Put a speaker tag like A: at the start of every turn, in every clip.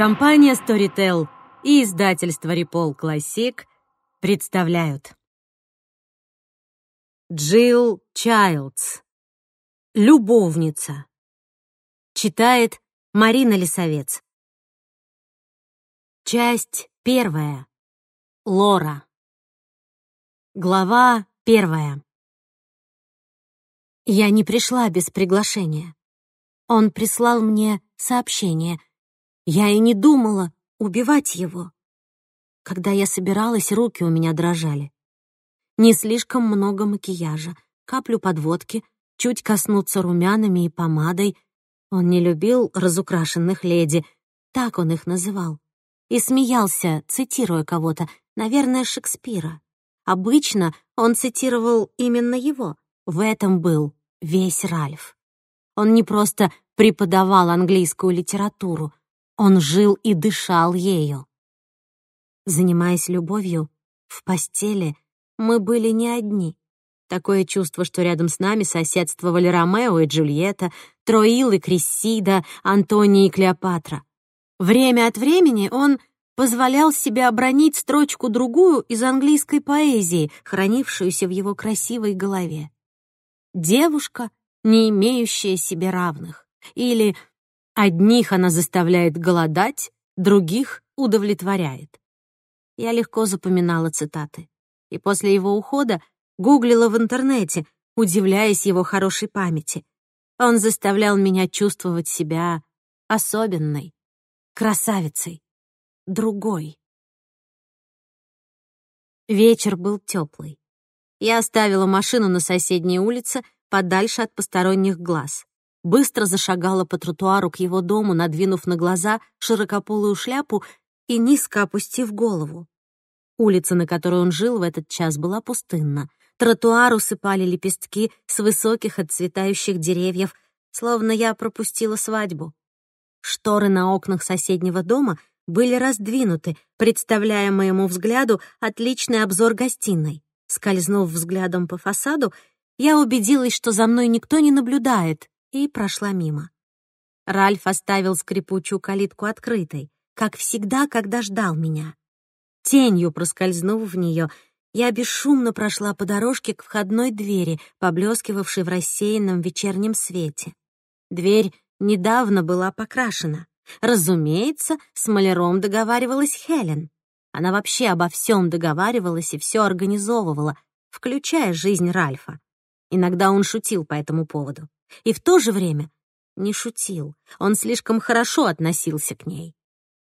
A: Компания Storytel и издательство Репол Classic представляют. Джилл Чайлдс. Любовница. Читает Марина Лисовец. Часть первая. Лора. Глава первая. Я не пришла без приглашения. Он прислал мне сообщение — я и не думала убивать его. Когда я собиралась, руки у меня дрожали. Не слишком много макияжа, каплю подводки, чуть коснуться румянами и помадой. Он не любил разукрашенных леди, так он их называл. И смеялся, цитируя кого-то, наверное, Шекспира. Обычно он цитировал именно его. В этом был весь Ральф. Он не просто преподавал английскую литературу, он жил и дышал ею. Занимаясь любовью, в постели мы были не одни. Такое чувство, что рядом с нами соседствовали Ромео и Джульетта, Троил и Крессида, Антоний и Клеопатра. Время от времени он позволял себе обронить строчку-другую из английской поэзии, хранившуюся в его красивой голове. «Девушка, не имеющая себе равных» или Одних она заставляет голодать, других удовлетворяет. Я легко запоминала цитаты. И после его ухода гуглила в интернете, удивляясь его хорошей памяти. Он заставлял меня чувствовать себя особенной, красавицей, другой. Вечер был теплый. Я оставила машину на соседней улице, подальше от посторонних глаз быстро зашагала по тротуару к его дому, надвинув на глаза широкополую шляпу и низко опустив голову. Улица, на которой он жил в этот час, была пустынна. Тротуар усыпали лепестки с высоких отцветающих деревьев, словно я пропустила свадьбу. Шторы на окнах соседнего дома были раздвинуты, представляя моему взгляду отличный обзор гостиной. Скользнув взглядом по фасаду, я убедилась, что за мной никто не наблюдает, и прошла мимо. Ральф оставил скрипучую калитку открытой, как всегда, когда ждал меня. Тенью проскользнув в нее, я бесшумно прошла по дорожке к входной двери, поблескивавшей в рассеянном вечернем свете. Дверь недавно была покрашена. Разумеется, с маляром договаривалась Хелен. Она вообще обо всем договаривалась и все организовывала, включая жизнь Ральфа. Иногда он шутил по этому поводу и в то же время не шутил. Он слишком хорошо относился к ней.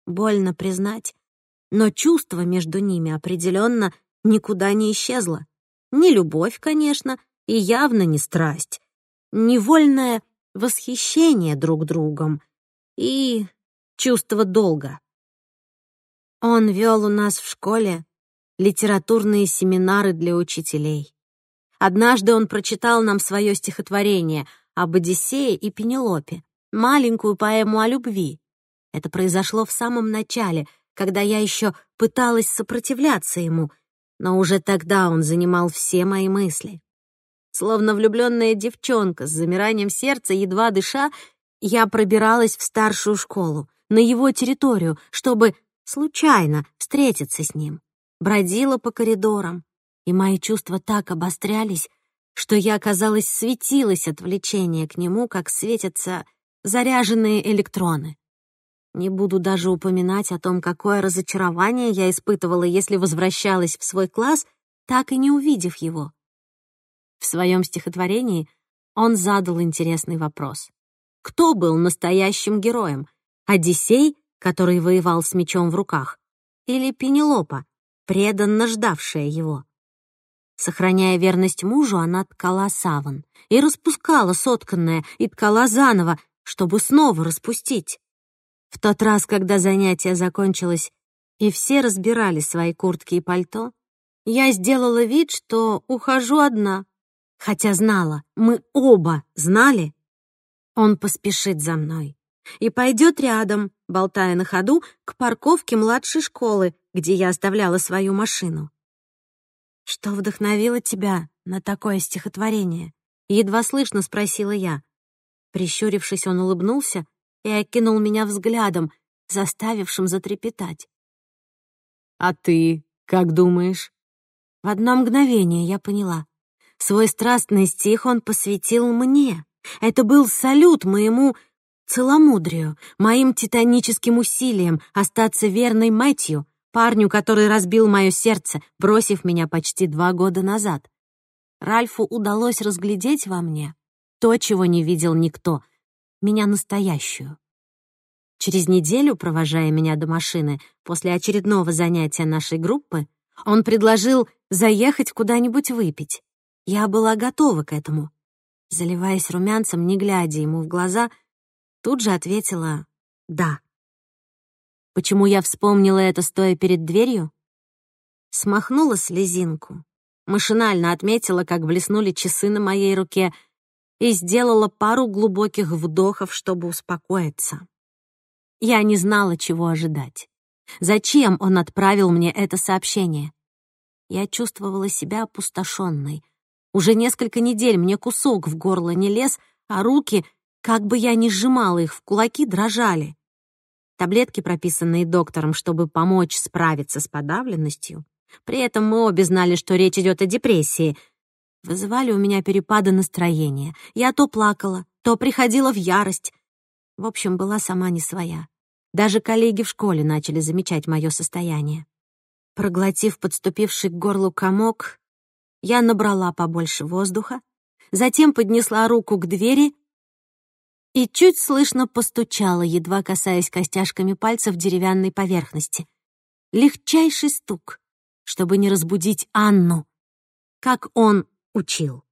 A: Больно признать, но чувство между ними определенно никуда не исчезло. Не любовь, конечно, и явно не страсть. Невольное восхищение друг другом и чувство долга. Он вел у нас в школе литературные семинары для учителей. Однажды он прочитал нам свое стихотворение — об Одиссее и Пенелопе, маленькую поэму о любви. Это произошло в самом начале, когда я еще пыталась сопротивляться ему, но уже тогда он занимал все мои мысли. Словно влюбленная девчонка с замиранием сердца, едва дыша, я пробиралась в старшую школу, на его территорию, чтобы случайно встретиться с ним. Бродила по коридорам, и мои чувства так обострялись, что я, казалось, светилась от влечения к нему, как светятся заряженные электроны. Не буду даже упоминать о том, какое разочарование я испытывала, если возвращалась в свой класс, так и не увидев его. В своем стихотворении он задал интересный вопрос. Кто был настоящим героем? Одиссей, который воевал с мечом в руках, или Пенелопа, преданно ждавшая его? Сохраняя верность мужу, она ткала саван и распускала сотканное, и ткала заново, чтобы снова распустить. В тот раз, когда занятие закончилось, и все разбирали свои куртки и пальто, я сделала вид, что ухожу одна, хотя знала, мы оба знали. Он поспешит за мной и пойдет рядом, болтая на ходу, к парковке младшей школы, где я оставляла свою машину. «Что вдохновило тебя на такое стихотворение?» Едва слышно спросила я. Прищурившись, он улыбнулся и окинул меня взглядом, заставившим затрепетать.
B: «А ты как думаешь?»
A: В одно мгновение я поняла. Свой страстный стих он посвятил мне. Это был салют моему целомудрию, моим титаническим усилиям остаться верной Мэтью, парню, который разбил мое сердце, бросив меня почти два года назад. Ральфу удалось разглядеть во мне то, чего не видел никто, меня настоящую. Через неделю, провожая меня до машины, после очередного занятия нашей группы, он предложил заехать куда-нибудь выпить. Я была готова к этому. Заливаясь румянцем, не глядя ему в глаза, тут же ответила «да». Почему я вспомнила это, стоя перед дверью? Смахнула слезинку, машинально отметила, как блеснули часы на моей руке и сделала пару глубоких вдохов, чтобы успокоиться. Я не знала, чего ожидать. Зачем он отправил мне это сообщение? Я чувствовала себя опустошенной. Уже несколько недель мне кусок в горло не лез, а руки, как бы я ни сжимала их в кулаки, дрожали. Таблетки, прописанные доктором, чтобы помочь справиться с подавленностью, при этом мы обе знали, что речь идет о депрессии, вызывали у меня перепады настроения. Я то плакала, то приходила в ярость. В общем, была сама не своя. Даже коллеги в школе начали замечать мое состояние. Проглотив подступивший к горлу комок, я набрала побольше воздуха, затем поднесла руку к двери и чуть слышно постучала, едва касаясь костяшками пальцев деревянной поверхности. Легчайший стук, чтобы не разбудить Анну, как он учил.